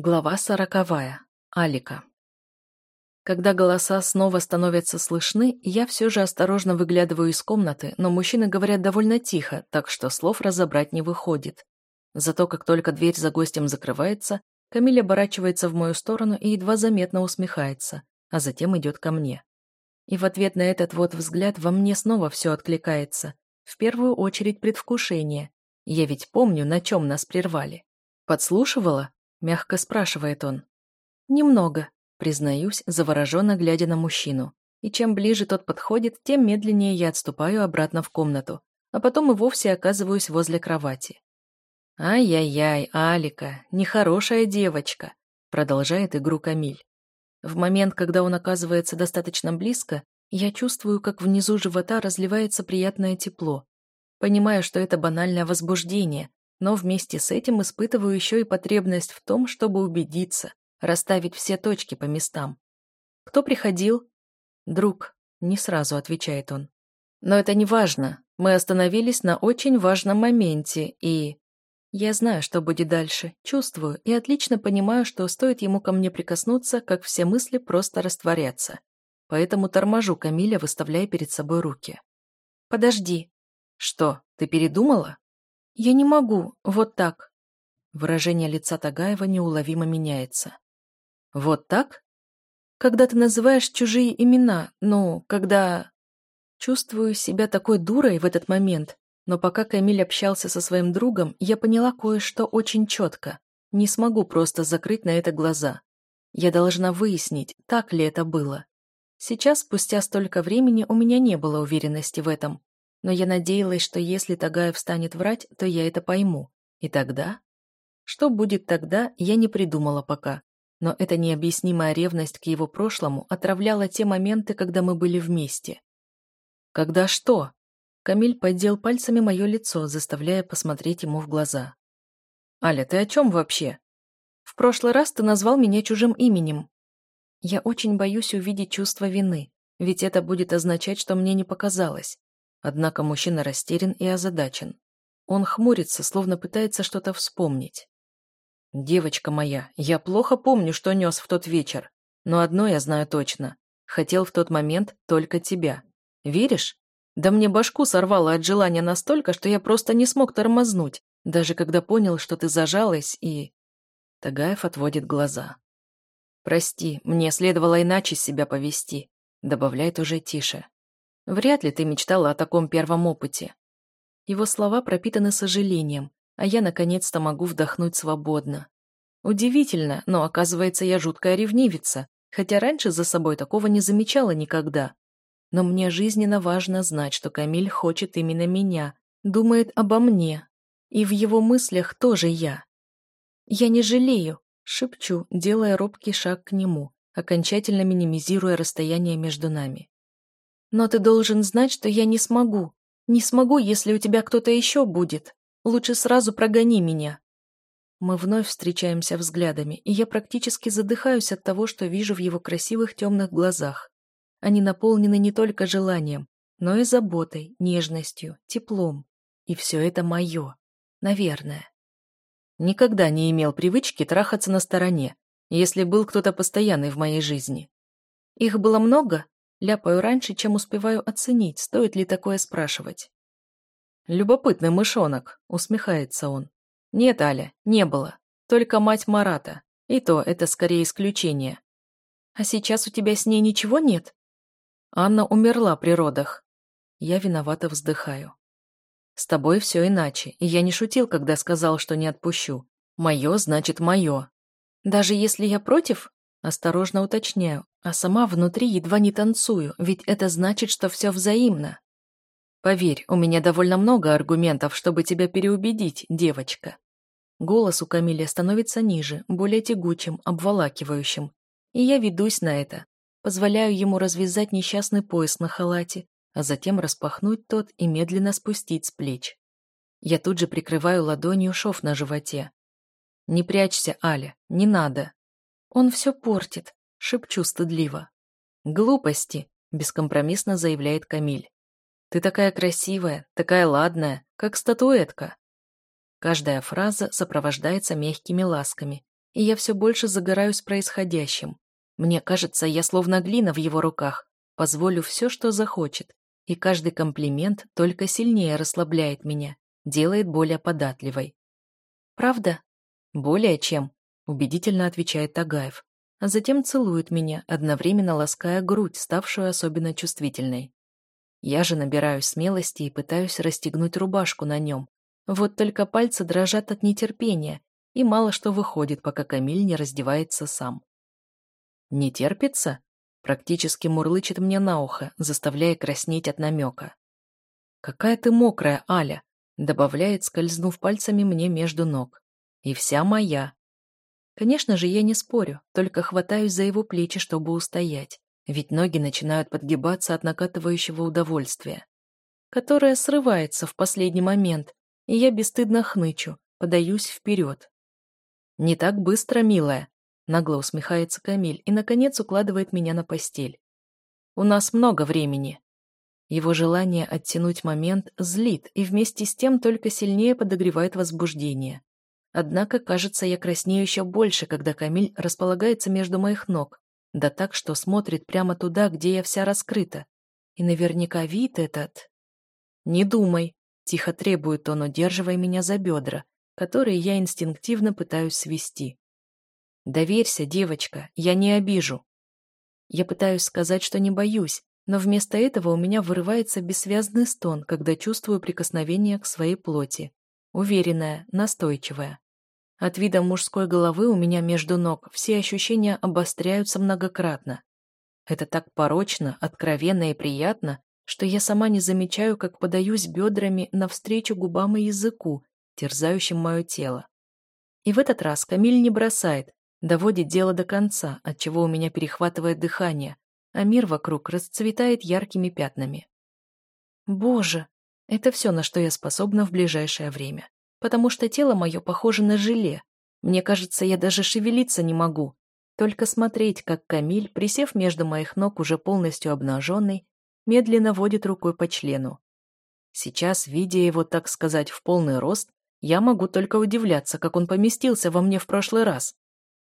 Глава сороковая. Алика. Когда голоса снова становятся слышны, я все же осторожно выглядываю из комнаты, но мужчины говорят довольно тихо, так что слов разобрать не выходит. Зато как только дверь за гостем закрывается, Камиль оборачивается в мою сторону и едва заметно усмехается, а затем идет ко мне. И в ответ на этот вот взгляд во мне снова все откликается. В первую очередь предвкушение. Я ведь помню, на чем нас прервали. Подслушивала? Мягко спрашивает он. Немного, признаюсь, завороженно глядя на мужчину. И чем ближе тот подходит, тем медленнее я отступаю обратно в комнату, а потом и вовсе оказываюсь возле кровати. «Ай-яй-яй, Алика, нехорошая девочка», продолжает игру Камиль. В момент, когда он оказывается достаточно близко, я чувствую, как внизу живота разливается приятное тепло. Понимаю, что это банальное возбуждение, но вместе с этим испытываю еще и потребность в том, чтобы убедиться, расставить все точки по местам. «Кто приходил?» «Друг», — не сразу отвечает он. «Но это не важно. Мы остановились на очень важном моменте, и...» Я знаю, что будет дальше, чувствую и отлично понимаю, что стоит ему ко мне прикоснуться, как все мысли просто растворятся. Поэтому торможу Камиля, выставляя перед собой руки. «Подожди». «Что, ты передумала?» «Я не могу, вот так». Выражение лица Тагаева неуловимо меняется. «Вот так? Когда ты называешь чужие имена, ну, когда...» Чувствую себя такой дурой в этот момент, но пока Камиль общался со своим другом, я поняла кое-что очень четко. Не смогу просто закрыть на это глаза. Я должна выяснить, так ли это было. Сейчас, спустя столько времени, у меня не было уверенности в этом, но я надеялась, что если Тагаев станет врать, то я это пойму. И тогда? Что будет тогда, я не придумала пока. Но эта необъяснимая ревность к его прошлому отравляла те моменты, когда мы были вместе. «Когда что?» Камиль поддел пальцами мое лицо, заставляя посмотреть ему в глаза. «Аля, ты о чем вообще?» «В прошлый раз ты назвал меня чужим именем. Я очень боюсь увидеть чувство вины, ведь это будет означать, что мне не показалось. Однако мужчина растерян и озадачен. Он хмурится, словно пытается что-то вспомнить. «Девочка моя, я плохо помню, что нес в тот вечер. Но одно я знаю точно. Хотел в тот момент только тебя. Веришь? Да мне башку сорвало от желания настолько, что я просто не смог тормознуть, даже когда понял, что ты зажалась и...» Тагаев отводит глаза. «Прости, мне следовало иначе себя повести», добавляет уже тише. Вряд ли ты мечтала о таком первом опыте. Его слова пропитаны сожалением, а я наконец-то могу вдохнуть свободно. Удивительно, но оказывается, я жуткая ревнивица, хотя раньше за собой такого не замечала никогда. Но мне жизненно важно знать, что Камиль хочет именно меня, думает обо мне. И в его мыслях тоже я. Я не жалею, шепчу, делая робкий шаг к нему, окончательно минимизируя расстояние между нами. Но ты должен знать, что я не смогу. Не смогу, если у тебя кто-то еще будет. Лучше сразу прогони меня. Мы вновь встречаемся взглядами, и я практически задыхаюсь от того, что вижу в его красивых темных глазах. Они наполнены не только желанием, но и заботой, нежностью, теплом. И все это мое. Наверное. Никогда не имел привычки трахаться на стороне, если был кто-то постоянный в моей жизни. Их было много? Ляпаю раньше, чем успеваю оценить, стоит ли такое спрашивать. «Любопытный мышонок», — усмехается он. «Нет, Аля, не было. Только мать Марата. И то это скорее исключение». «А сейчас у тебя с ней ничего нет?» Анна умерла при родах. Я виновато вздыхаю. «С тобой все иначе, и я не шутил, когда сказал, что не отпущу. Мое значит мое. Даже если я против?» Осторожно уточняю, а сама внутри едва не танцую, ведь это значит, что все взаимно. Поверь, у меня довольно много аргументов, чтобы тебя переубедить, девочка. Голос у Камиля становится ниже, более тягучим, обволакивающим. И я ведусь на это. Позволяю ему развязать несчастный пояс на халате, а затем распахнуть тот и медленно спустить с плеч. Я тут же прикрываю ладонью шов на животе. «Не прячься, Аля, не надо», он все портит, шепчу стыдливо. Глупости, бескомпромиссно заявляет Камиль. Ты такая красивая, такая ладная, как статуэтка. Каждая фраза сопровождается мягкими ласками, и я все больше загораюсь происходящим. Мне кажется, я словно глина в его руках, позволю все, что захочет, и каждый комплимент только сильнее расслабляет меня, делает более податливой. «Правда?» «Более чем», — убедительно отвечает Тагаев, а затем целует меня, одновременно лаская грудь, ставшую особенно чувствительной. Я же набираю смелости и пытаюсь расстегнуть рубашку на нем. Вот только пальцы дрожат от нетерпения, и мало что выходит, пока Камиль не раздевается сам. «Не терпится?» Практически мурлычет мне на ухо, заставляя краснеть от намека. «Какая ты мокрая, Аля!» добавляет, скользнув пальцами мне между ног. «И вся моя!» Конечно же, я не спорю, только хватаюсь за его плечи, чтобы устоять, ведь ноги начинают подгибаться от накатывающего удовольствия, которое срывается в последний момент, и я бесстыдно хнычу, подаюсь вперед. «Не так быстро, милая», Нагло усмехается Камиль и, наконец, укладывает меня на постель. «У нас много времени». Его желание оттянуть момент злит и вместе с тем только сильнее подогревает возбуждение. Однако, кажется, я краснею еще больше, когда Камиль располагается между моих ног, да так, что смотрит прямо туда, где я вся раскрыта. И наверняка вид этот... «Не думай», — тихо требует он, удерживая меня за бедра, которые я инстинктивно пытаюсь свести. «Доверься, девочка, я не обижу». Я пытаюсь сказать, что не боюсь, но вместо этого у меня вырывается бессвязный стон, когда чувствую прикосновение к своей плоти. Уверенная, настойчивая. От вида мужской головы у меня между ног все ощущения обостряются многократно. Это так порочно, откровенно и приятно, что я сама не замечаю, как подаюсь бедрами навстречу губам и языку, терзающим мое тело. И в этот раз Камиль не бросает, доводит дело до конца, от чего у меня перехватывает дыхание, а мир вокруг расцветает яркими пятнами. Боже, это все, на что я способна в ближайшее время, потому что тело мое похоже на желе. Мне кажется, я даже шевелиться не могу, только смотреть, как Камиль, присев между моих ног уже полностью обнаженный, медленно водит рукой по члену. Сейчас, видя его, так сказать, в полный рост, я могу только удивляться, как он поместился во мне в прошлый раз.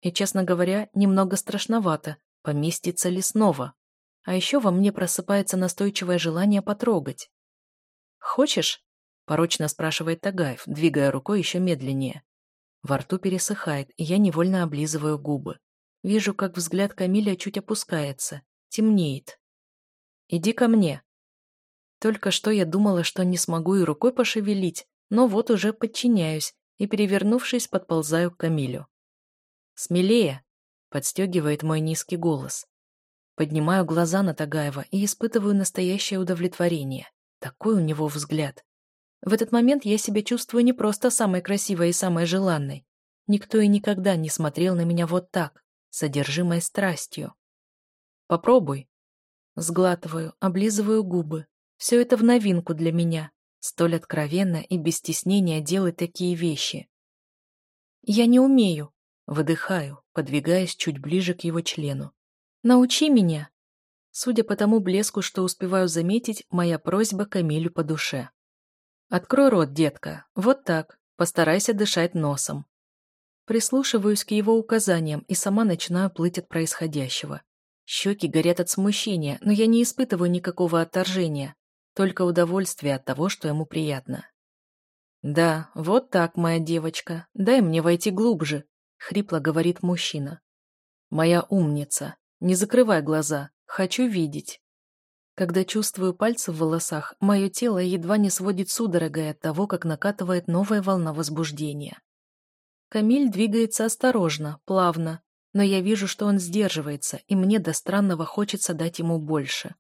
И, честно говоря, немного страшновато, поместится ли снова. А еще во мне просыпается настойчивое желание потрогать. «Хочешь?» – порочно спрашивает Тагаев, двигая рукой еще медленнее. Во рту пересыхает, и я невольно облизываю губы. Вижу, как взгляд Камиля чуть опускается, темнеет. «Иди ко мне». Только что я думала, что не смогу и рукой пошевелить, но вот уже подчиняюсь и, перевернувшись, подползаю к Камилю. «Смелее!» — подстегивает мой низкий голос. Поднимаю глаза на Тагаева и испытываю настоящее удовлетворение. Такой у него взгляд. В этот момент я себя чувствую не просто самой красивой и самой желанной. Никто и никогда не смотрел на меня вот так, содержимой страстью. «Попробуй». Сглатываю, облизываю губы. Все это в новинку для меня. Столь откровенно и без стеснения делать такие вещи. «Я не умею», Выдыхаю, подвигаясь чуть ближе к его члену. «Научи меня!» Судя по тому блеску, что успеваю заметить, моя просьба Камилю по душе. «Открой рот, детка. Вот так. Постарайся дышать носом». Прислушиваюсь к его указаниям и сама начинаю плыть от происходящего. Щеки горят от смущения, но я не испытываю никакого отторжения, только удовольствие от того, что ему приятно. «Да, вот так, моя девочка. Дай мне войти глубже, — хрипло говорит мужчина. «Моя умница. Не закрывай глаза. Хочу видеть». Когда чувствую пальцы в волосах, мое тело едва не сводит судорогой от того, как накатывает новая волна возбуждения. Камиль двигается осторожно, плавно, но я вижу, что он сдерживается, и мне до странного хочется дать ему больше.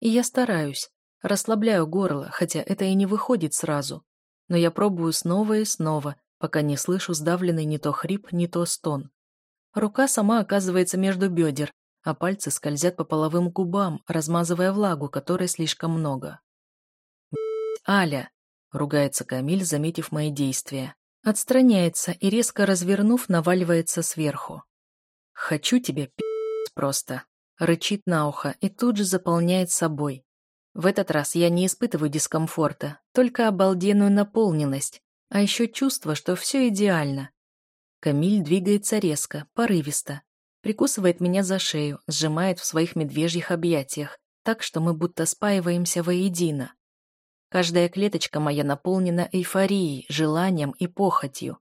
И я стараюсь, расслабляю горло, хотя это и не выходит сразу. Но я пробую снова и снова, пока не слышу сдавленный не то хрип, не то стон. Рука сама оказывается между бедер, а пальцы скользят по половым губам, размазывая влагу, которой слишком много. «Аля!» — ругается Камиль, заметив мои действия. Отстраняется и, резко развернув, наваливается сверху. «Хочу тебе пи***ц просто!» — рычит на ухо и тут же заполняет собой. В этот раз я не испытываю дискомфорта, только обалденную наполненность, а еще чувство, что все идеально. Камиль двигается резко, порывисто. Прикусывает меня за шею, сжимает в своих медвежьих объятиях, так что мы будто спаиваемся воедино. Каждая клеточка моя наполнена эйфорией, желанием и похотью.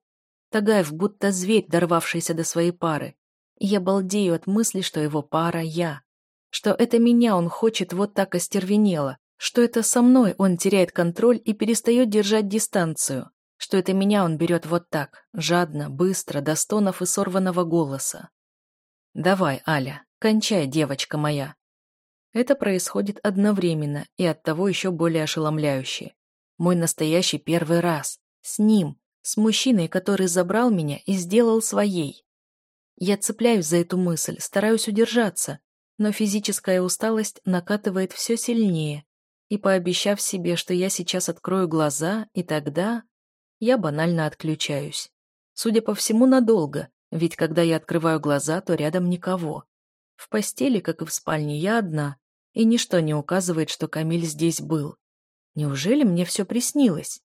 Тагаев будто зверь, дорвавшийся до своей пары. я балдею от мысли, что его пара — я. Что это меня он хочет вот так остервенело, что это со мной он теряет контроль и перестает держать дистанцию, что это меня он берет вот так, жадно, быстро, до стонов и сорванного голоса. «Давай, Аля, кончай, девочка моя». Это происходит одновременно и оттого еще более ошеломляюще. Мой настоящий первый раз. С ним, с мужчиной, который забрал меня и сделал своей. Я цепляюсь за эту мысль, стараюсь удержаться, но физическая усталость накатывает все сильнее, и пообещав себе, что я сейчас открою глаза, и тогда я банально отключаюсь. Судя по всему, надолго, ведь когда я открываю глаза, то рядом никого. В постели, как и в спальне, я одна, и ничто не указывает, что Камиль здесь был. Неужели мне все приснилось?